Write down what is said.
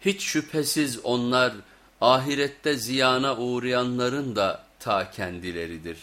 Hiç şüphesiz onlar ahirette ziyana uğrayanların da ta kendileridir.